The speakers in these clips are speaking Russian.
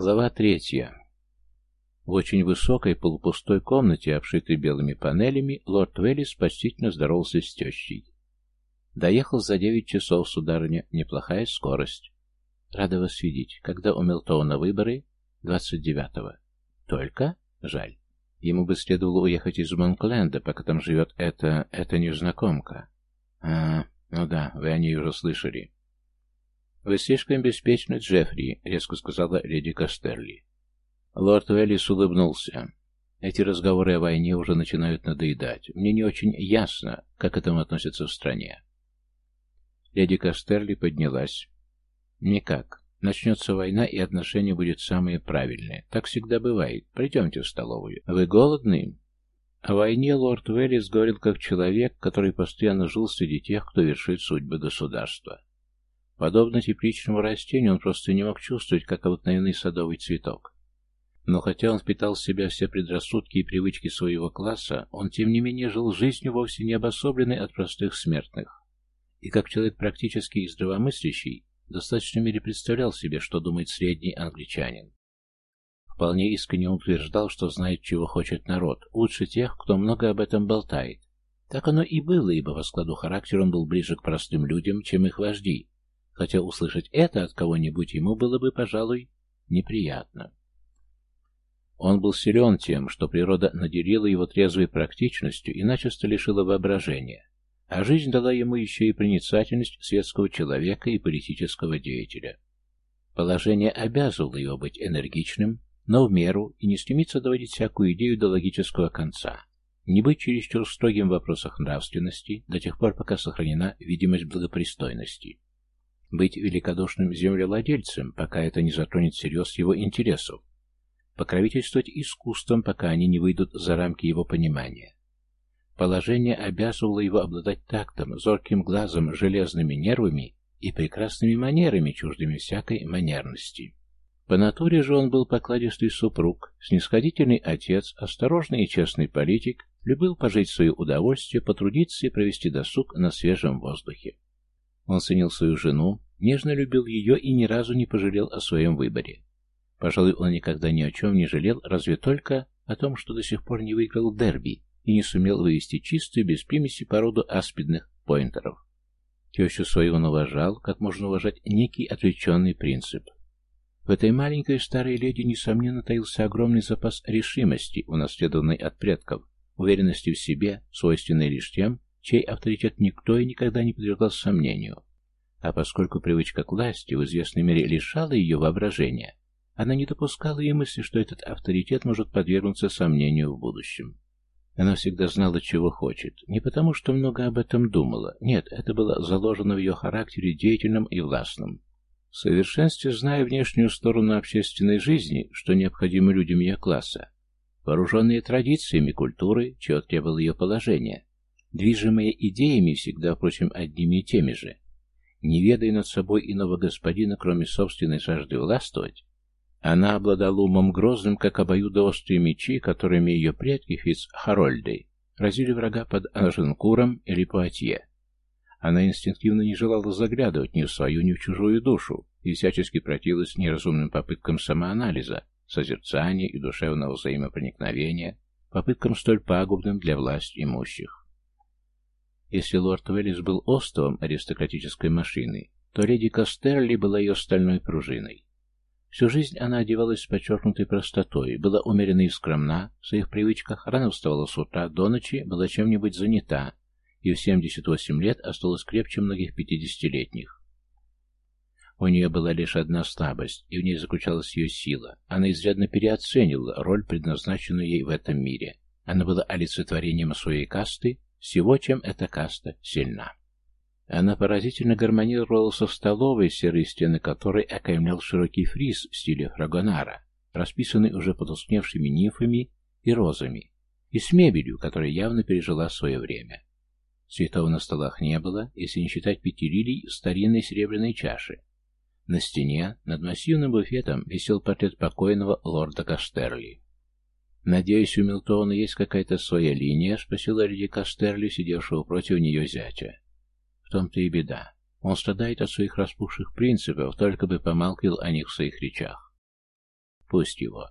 Глава третья. В очень высокой полупустой комнате, обшитой белыми панелями, лорд Веллис почтительно здоровался с тещей. Доехал за девять часов, сударыня, неплохая скорость. Рада вас видеть. Когда у Мелтона выборы? Двадцать девятого. Только? Жаль. Ему бы следовало уехать из Монкленда, пока там живет эта... эта незнакомка. А, ну да, вы о ней уже слышали. «Вы слишком беспечны, Джеффри», — резко сказала леди Кастерли. Лорд Веллис улыбнулся. «Эти разговоры о войне уже начинают надоедать. Мне не очень ясно, как к этому относятся в стране». Леди Кастерли поднялась. «Никак. Начнется война, и отношение будет самое правильное. Так всегда бывает. Придемте в столовую. Вы голодны?» О войне лорд Веллис говорил как человек, который постоянно жил среди тех, кто вершит судьбы государства. Подобно тепличному растению, он просто не мог чувствовать, как обыкновенный садовый цветок. Но хотя он впитал в себя все предрассудки и привычки своего класса, он тем не менее жил жизнью вовсе не обособленной от простых смертных. И как человек практически и здравомыслящий, в достаточной мере представлял себе, что думает средний англичанин. Вполне искренне утверждал, что знает, чего хочет народ, лучше тех, кто много об этом болтает. Так оно и было, ибо по складу характера он был ближе к простым людям, чем их вожди, хотя услышать это от кого-нибудь ему было бы, пожалуй, неприятно. Он был силен тем, что природа наделила его трезвой практичностью и начисто лишила воображения, а жизнь дала ему еще и проницательность светского человека и политического деятеля. Положение обязывало его быть энергичным, но в меру и не стремиться доводить всякую идею до логического конца, не быть чересчур строгим в вопросах нравственности до тех пор, пока сохранена видимость благопристойности. Быть великодушным землевладельцем, пока это не затронет всерьез его интересов. Покровительствовать искусством, пока они не выйдут за рамки его понимания. Положение обязывало его обладать тактом, зорким глазом, железными нервами и прекрасными манерами, чуждыми всякой манерности. По натуре же он был покладистый супруг, снисходительный отец, осторожный и честный политик, любил пожить в свое удовольствие, потрудиться и провести досуг на свежем воздухе. Он ценил свою жену, нежно любил ее и ни разу не пожалел о своем выборе. Пожалуй, он никогда ни о чем не жалел, разве только о том, что до сих пор не выиграл дерби и не сумел вывести чистую, без примеси породу аспидных поинтеров. Тещу свою он уважал, как можно уважать некий отвлеченный принцип. В этой маленькой старой леди, несомненно, таился огромный запас решимости, унаследованный от предков, уверенности в себе, свойственной лишь тем, чей авторитет никто и никогда не подвергал сомнению. А поскольку привычка к власти в известной мере лишала ее воображения, она не допускала и мысли, что этот авторитет может подвергнуться сомнению в будущем. Она всегда знала, чего хочет. Не потому, что много об этом думала. Нет, это было заложено в ее характере деятельном и властном. В совершенстве зная внешнюю сторону общественной жизни, что необходимо людям ее класса, вооруженные традициями культуры, чего требовало ее положение, движимые идеями всегда, впрочем, одними и теми же, не ведая над собой иного господина, кроме собственной жажды властвовать, она обладала умом грозным, как обоюдоострые мечи, которыми ее предки Фиц Харольдой разили врага под Анженкуром или Пуатье. Она инстинктивно не желала заглядывать ни в свою, ни в чужую душу и всячески противилась неразумным попыткам самоанализа, созерцания и душевного взаимопроникновения, попыткам столь пагубным для власть имущих. Если лорд Веллис был остовом аристократической машины, то леди Кастерли была ее стальной пружиной. Всю жизнь она одевалась с подчеркнутой простотой, была умерена и скромна, в своих привычках рано вставала с утра, до ночи была чем-нибудь занята, и в 78 лет осталась крепче многих пятидесятилетних. У нее была лишь одна слабость, и в ней заключалась ее сила. Она изрядно переоценила роль, предназначенную ей в этом мире. Она была олицетворением своей касты, всего, чем эта каста сильна. Она поразительно гармонировала со столовой, серые стены которой окаймлял широкий фриз в стиле фрагонара, расписанный уже потускневшими нимфами и розами, и с мебелью, которая явно пережила свое время. Цветов на столах не было, если не считать пяти лилий в старинной серебряной чаше. На стене, над массивным буфетом, висел портрет покойного лорда Кастерли. «Надеюсь, у Милтона есть какая-то своя линия?» — спросила леди Кастерли, сидевшего против нее зятя. «В том-то и беда. Он страдает от своих распухших принципов, только бы помалкивал о них в своих речах. Пусть его.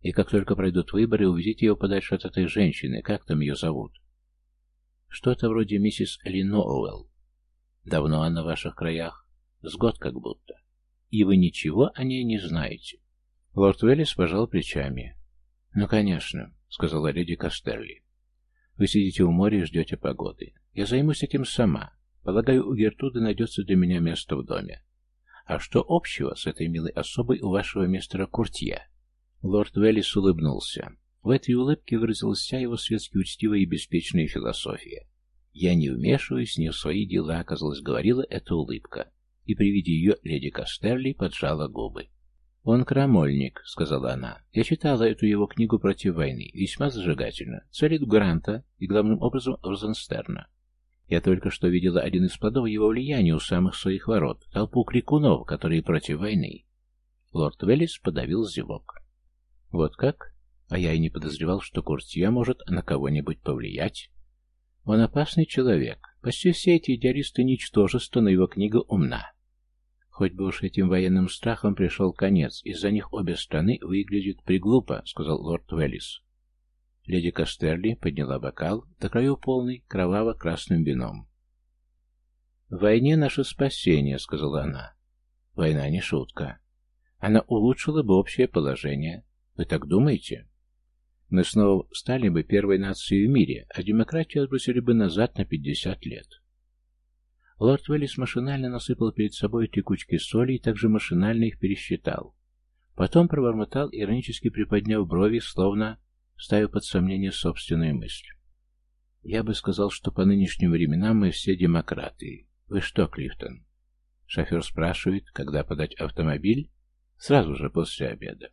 И как только пройдут выборы, увезите его подальше от этой женщины. Как там ее зовут? Что-то вроде миссис Линоуэлл. Давно она в ваших краях? С год как будто. И вы ничего о ней не знаете. Лорд Уэллис пожал плечами. «Ну, конечно», — сказала леди Кастерли. «Вы сидите у моря и ждете погоды. Я займусь этим сама. Полагаю, у Гертуды найдется для меня место в доме. А что общего с этой милой особой у вашего мистера Куртье?» Лорд Веллис улыбнулся. В этой улыбке выразилась вся его светски учтивая и беспечная философия. «Я не вмешиваюсь ни в свои дела», — казалось, говорила эта улыбка. И при виде ее леди Кастерли поджала губы. «Он крамольник», — сказала она. «Я читала эту его книгу против войны. Весьма зажигательно. Целит Гранта и, главным образом, Розенстерна. Я только что видела один из плодов его влияния у самых своих ворот, толпу крикунов, которые против войны». Лорд Веллис подавил зевок. Вот как? А я и не подозревал, что Куртье может на кого-нибудь повлиять. Он опасный человек. Почти все эти идеалисты ничтожество, но его книга умна. Хоть бы уж этим военным страхом пришел конец, из-за них обе страны выглядят приглупо, сказал лорд Веллис. Леди Кастерли подняла бокал, до краю полный, кроваво-красным вином. «В войне наше спасение», — сказала она. «Война не шутка. Она улучшила бы общее положение, вы так думаете? Мы снова стали бы первой нацией в мире, а демократию отбросили бы назад на 50 лет. Лорд Веллис машинально насыпал перед собой кучки соли и также машинально их пересчитал. Потом пробормотал, иронически приподняв брови, словно ставя под сомнение собственную мысль. Я бы сказал, что по нынешним временам мы все демократы. Вы что, Клифтон? Шофер спрашивает, когда подать автомобиль? Сразу же после обеда.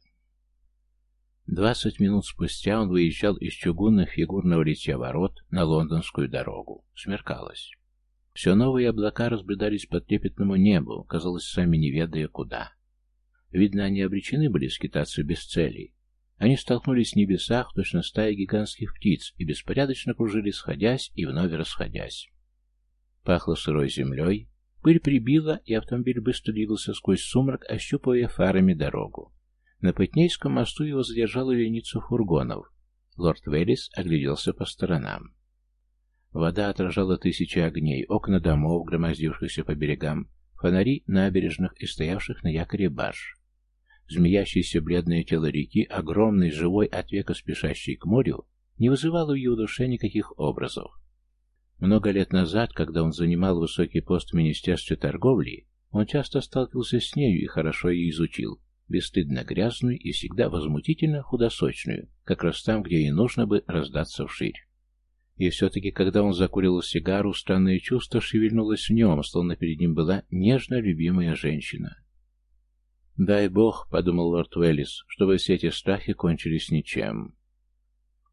Двадцать минут спустя он выезжал из чугунных фигурного литья ворот на лондонскую дорогу. Смеркалось. Все новые облака разбредались по трепетному небу, казалось, сами не ведая куда. Видно, они обречены были скитаться без целей. Они столкнулись в небесах, точно стая гигантских птиц, и беспорядочно кружили, сходясь и вновь расходясь. Пахло сырой землей, пыль прибила, и автомобиль быстро двигался сквозь сумрак, ощупывая фарами дорогу. На Пытнейском мосту его задержала вереницу фургонов. Лорд Веллис огляделся по сторонам. Вода отражала тысячи огней, окна домов, громоздившихся по берегам, фонари набережных и стоявших на якоре барж. Змеящееся бледное тело реки, огромный, живой, от века спешащий к морю, не вызывало в его душе никаких образов. Много лет назад, когда он занимал высокий пост в Министерстве торговли, он часто сталкивался с нею и хорошо ее изучил, бесстыдно грязную и всегда возмутительно худосочную, как раз там, где ей нужно бы раздаться вширь. И все-таки, когда он закурил сигару, странное чувство шевельнулось в нем, словно перед ним была нежно любимая женщина. «Дай бог», — подумал лорд Уэллис, — «чтобы все эти страхи кончились ничем».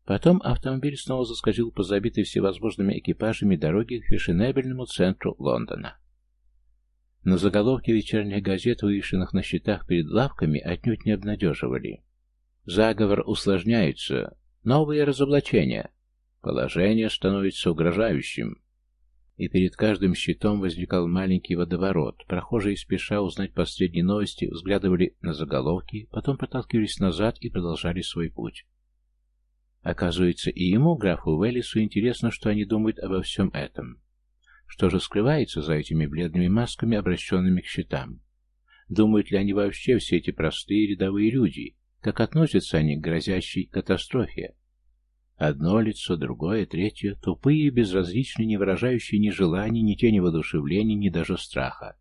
Потом автомобиль снова заскочил по забитой всевозможными экипажами дороги к фешенебельному центру Лондона. Но заголовки вечерних газет, вывешенных на счетах перед лавками, отнюдь не обнадеживали. Заговор усложняется. Новые разоблачения. Положение становится угрожающим. И перед каждым щитом возникал маленький водоворот. Прохожие, спеша узнать последние новости, взглядывали на заголовки, потом проталкивались назад и продолжали свой путь. Оказывается, и ему, графу Уэллису, интересно, что они думают обо всем этом. Что же скрывается за этими бледными масками, обращенными к щитам? Думают ли они вообще все эти простые рядовые люди? Как относятся они к грозящей катастрофе? Одно лицо, другое, третье, тупые, безразличные, не выражающие ни желания, ни тени воодушевления, ни даже страха.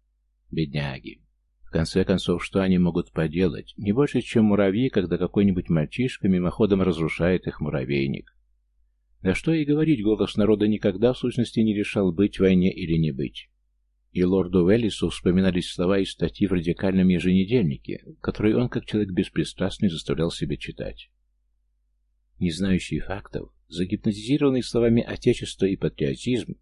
Бедняги. В конце концов, что они могут поделать? Не больше, чем муравьи, когда какой-нибудь мальчишка мимоходом разрушает их муравейник. Да что и говорить, голос народа никогда в сущности не решал, быть войне или не быть. И лорду Веллису вспоминались слова из статьи в радикальном еженедельнике, которые он, как человек беспристрастный, заставлял себя читать. Не знающий фактов, загипнотизированный словами отечества и патриотизм,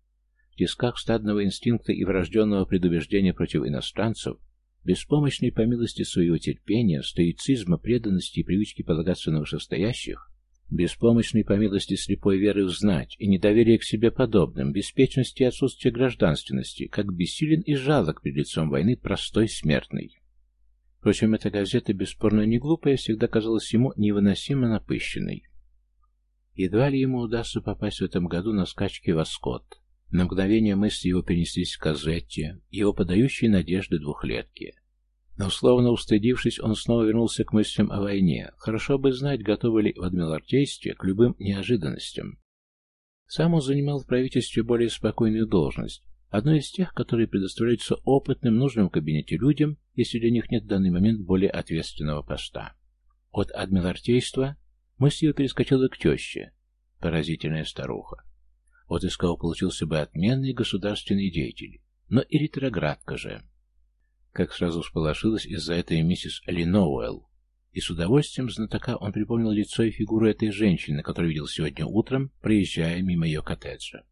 в тисках стадного инстинкта и врожденного предубеждения против иностранцев, беспомощный по милости своего терпения, стоицизма, преданности и привычки полагаться на вышестоящих, Беспомощный по милости слепой веры узнать и недоверие к себе подобным, беспечности и отсутствие гражданственности, как бессилен и жалок перед лицом войны простой смертный. Впрочем, эта газета, бесспорно не глупая, всегда казалась ему невыносимо напыщенной. Едва ли ему удастся попасть в этом году на скачки в Аскот. На мгновение мысли его перенеслись к Казетте, его подающей надежды двухлетки. Но, словно устыдившись, он снова вернулся к мыслям о войне. Хорошо бы знать, готовы ли в адмиралтействе к любым неожиданностям. Сам он занимал в правительстве более спокойную должность, одну из тех, которые предоставляются опытным, нужным в кабинете людям, если для них нет в данный момент более ответственного поста. От адмиралтейства мысль его перескочила к теще, поразительная старуха. Вот из кого получился бы отменный государственный деятель, но и ретроградка же. Как сразу всполошилась из-за этой миссис Линоуэлл, и с удовольствием знатока он припомнил лицо и фигуру этой женщины, которую видел сегодня утром, проезжая мимо ее коттеджа.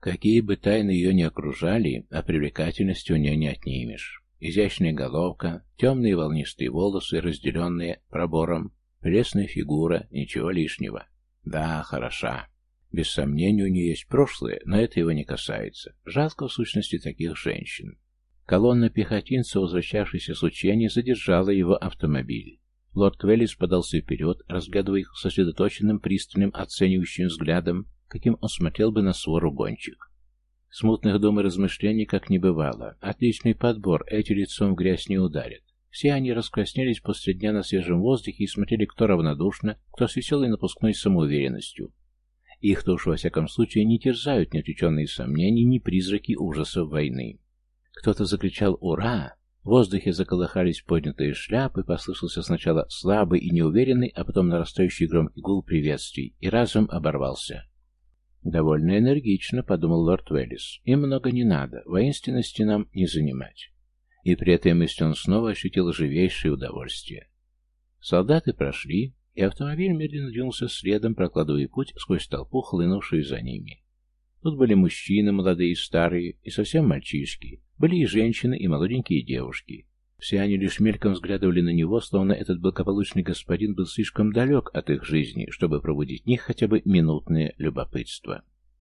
Какие бы тайны ее ни окружали, а привлекательности у нее не отнимешь. Изящная головка, темные волнистые волосы, разделенные пробором, прелестная фигура, ничего лишнего. Да, хороша. Без сомнения, у нее есть прошлое, но это его не касается. Жалко в сущности таких женщин. Колонна пехотинцев, возвращавшихся с учения, задержала его автомобиль. Лорд Веллис подался вперед, разглядывая их сосредоточенным, пристальным, оценивающим взглядом, каким он смотрел бы на свору гонщик. Смутных дум и размышлений как не бывало. Отличный подбор, эти лицом в грязь не ударят. Все они раскраснелись после дня на свежем воздухе и смотрели кто равнодушно, кто с веселой напускной самоуверенностью. Их-то во всяком случае не терзают ни отвлеченные сомнения, ни призраки ужасов войны. Кто-то закричал «Ура!», в воздухе заколыхались поднятые шляпы, послышался сначала слабый и неуверенный, а потом нарастающий громкий гул приветствий, и разом оборвался. «Довольно энергично», — подумал лорд Веллис. «Им много не надо, воинственности нам не занимать». И при этой мысли он снова ощутил живейшее удовольствие. Солдаты прошли, и автомобиль медленно двинулся следом, прокладывая путь сквозь толпу, хлынувшую за ними. Тут были мужчины, молодые и старые, и совсем мальчишки. Были и женщины, и молоденькие девушки. Все они лишь мельком взглядывали на него, словно этот благополучный господин был слишком далек от их жизни, чтобы пробудить в них хотя бы минутное любопытство.